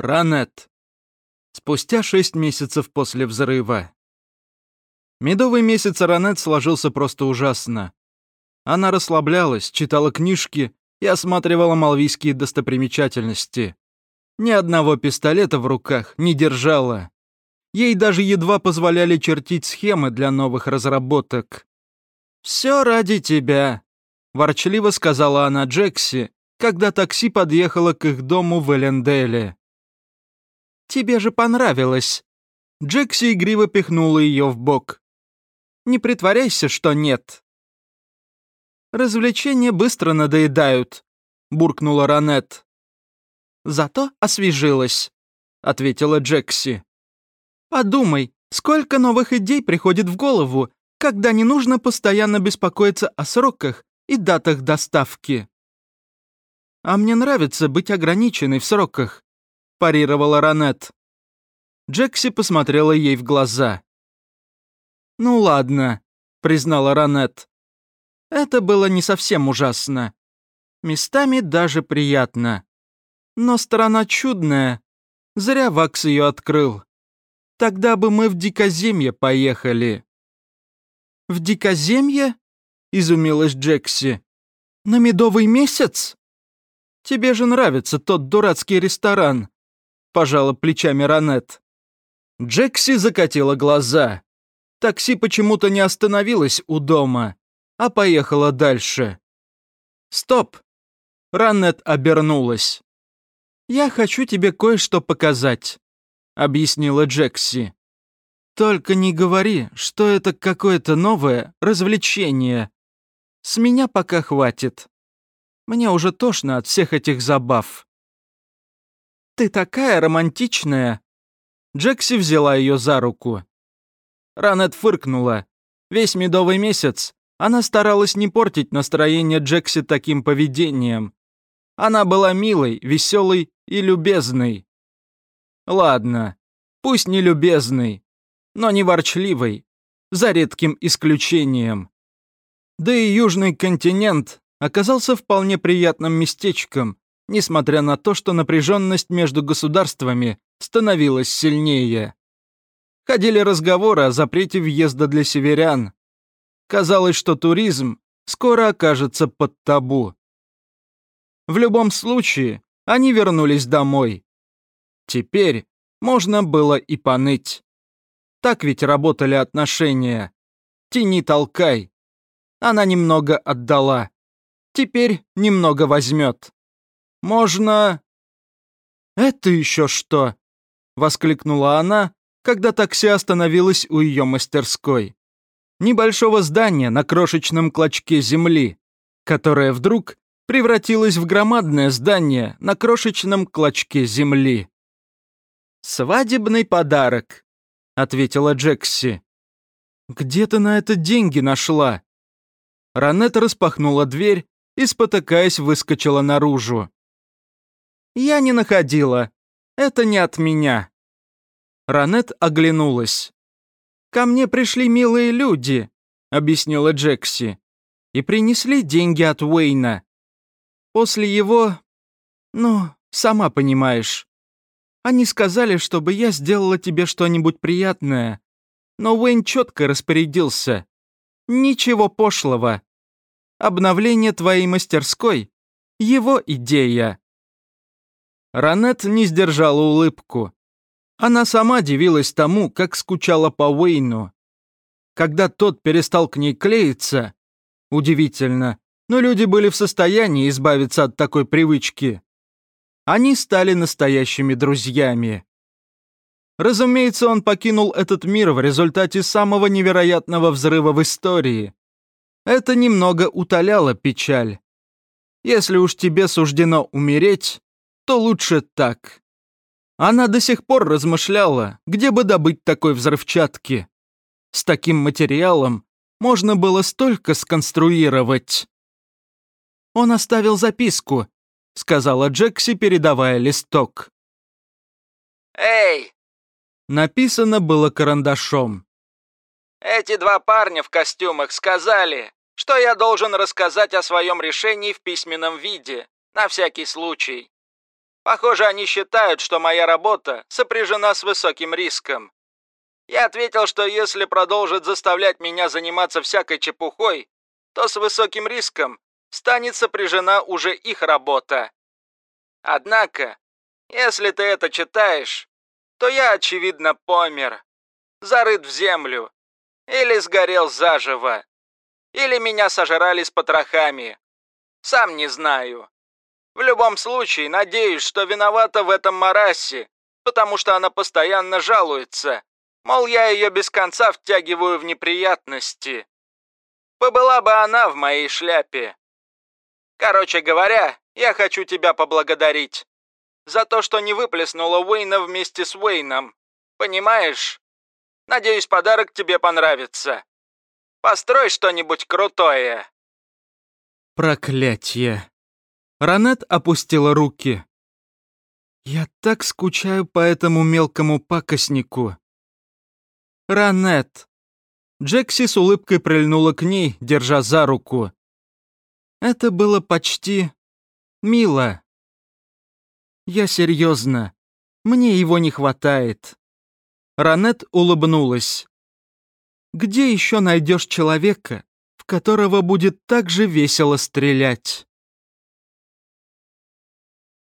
Ранет. Спустя шесть месяцев после взрыва. Медовый месяц Ранет сложился просто ужасно. Она расслаблялась, читала книжки и осматривала малвийские достопримечательности. Ни одного пистолета в руках не держала. Ей даже едва позволяли чертить схемы для новых разработок. «Все ради тебя», — ворчливо сказала она Джекси, когда такси подъехало к их дому в Эленделе. «Тебе же понравилось». Джекси игриво пихнула ее в бок. «Не притворяйся, что нет». «Развлечения быстро надоедают», — буркнула Ранет. «Зато освежилась», — ответила Джекси. «Подумай, сколько новых идей приходит в голову, когда не нужно постоянно беспокоиться о сроках и датах доставки». «А мне нравится быть ограниченной в сроках», — парировала Ранет. Джекси посмотрела ей в глаза. «Ну ладно», — признала Ранет. «Это было не совсем ужасно. Местами даже приятно. Но сторона чудная. Зря Вакс ее открыл. Тогда бы мы в Дикоземье поехали». «В Дикоземье?» — изумилась Джекси. «На медовый месяц?» «Тебе же нравится тот дурацкий ресторан», — пожала плечами Ранет. Джекси закатила глаза. Такси почему-то не остановилось у дома, а поехала дальше. «Стоп!» Ранет обернулась. «Я хочу тебе кое-что показать», — объяснила Джекси. «Только не говори, что это какое-то новое развлечение. С меня пока хватит. Мне уже тошно от всех этих забав». «Ты такая романтичная», Джекси взяла ее за руку. Ранет фыркнула. Весь медовый месяц она старалась не портить настроение Джекси таким поведением. Она была милой, веселой и любезной. Ладно, пусть не любезной, но не ворчливой, за редким исключением. Да и Южный континент оказался вполне приятным местечком, несмотря на то, что напряженность между государствами становилась сильнее. Ходили разговоры о запрете въезда для северян. Казалось, что туризм скоро окажется под табу. В любом случае, они вернулись домой. Теперь можно было и поныть. Так ведь работали отношения. Тяни толкай. Она немного отдала. Теперь немного возьмет. Можно... Это еще что? Воскликнула она, когда такси остановилось у ее мастерской. Небольшого здания на крошечном клочке земли, которое вдруг превратилось в громадное здание на крошечном клочке земли. «Свадебный подарок», — ответила Джекси. «Где ты на это деньги нашла?» Ранет распахнула дверь и, спотыкаясь, выскочила наружу. «Я не находила. Это не от меня». Ранет оглянулась. «Ко мне пришли милые люди», — объяснила Джекси, «и принесли деньги от Уэйна. После его... Ну, сама понимаешь. Они сказали, чтобы я сделала тебе что-нибудь приятное, но Уэйн четко распорядился. Ничего пошлого. Обновление твоей мастерской — его идея. Ранет не сдержала улыбку. Она сама дивилась тому, как скучала по Уэйну. Когда тот перестал к ней клеиться, удивительно, но люди были в состоянии избавиться от такой привычки. Они стали настоящими друзьями. Разумеется, он покинул этот мир в результате самого невероятного взрыва в истории. Это немного утоляло печаль. Если уж тебе суждено умереть, то лучше так. Она до сих пор размышляла, где бы добыть такой взрывчатки. С таким материалом можно было столько сконструировать. «Он оставил записку», — сказала Джекси, передавая листок. «Эй!» Написано было карандашом. «Эти два парня в костюмах сказали, что я должен рассказать о своем решении в письменном виде, на всякий случай. Похоже, они считают, что моя работа сопряжена с высоким риском. Я ответил, что если продолжат заставлять меня заниматься всякой чепухой, то с высоким риском станет сопряжена уже их работа. Однако, если ты это читаешь, то я, очевидно, помер, зарыт в землю, или сгорел заживо, или меня сожрали с потрохами. Сам не знаю. В любом случае, надеюсь, что виновата в этом Марасе, потому что она постоянно жалуется, мол, я ее без конца втягиваю в неприятности. Побыла бы она в моей шляпе. Короче говоря, я хочу тебя поблагодарить за то, что не выплеснула Уэйна вместе с Уэйном. Понимаешь? Надеюсь, подарок тебе понравится. Построй что-нибудь крутое. Проклятье. Ранет опустила руки. Я так скучаю по этому мелкому пакостнику. Ранет. Джекси с улыбкой прильнула к ней, держа за руку. Это было почти мило. Я серьезно. Мне его не хватает. Ранет улыбнулась. Где еще найдешь человека, в которого будет так же весело стрелять?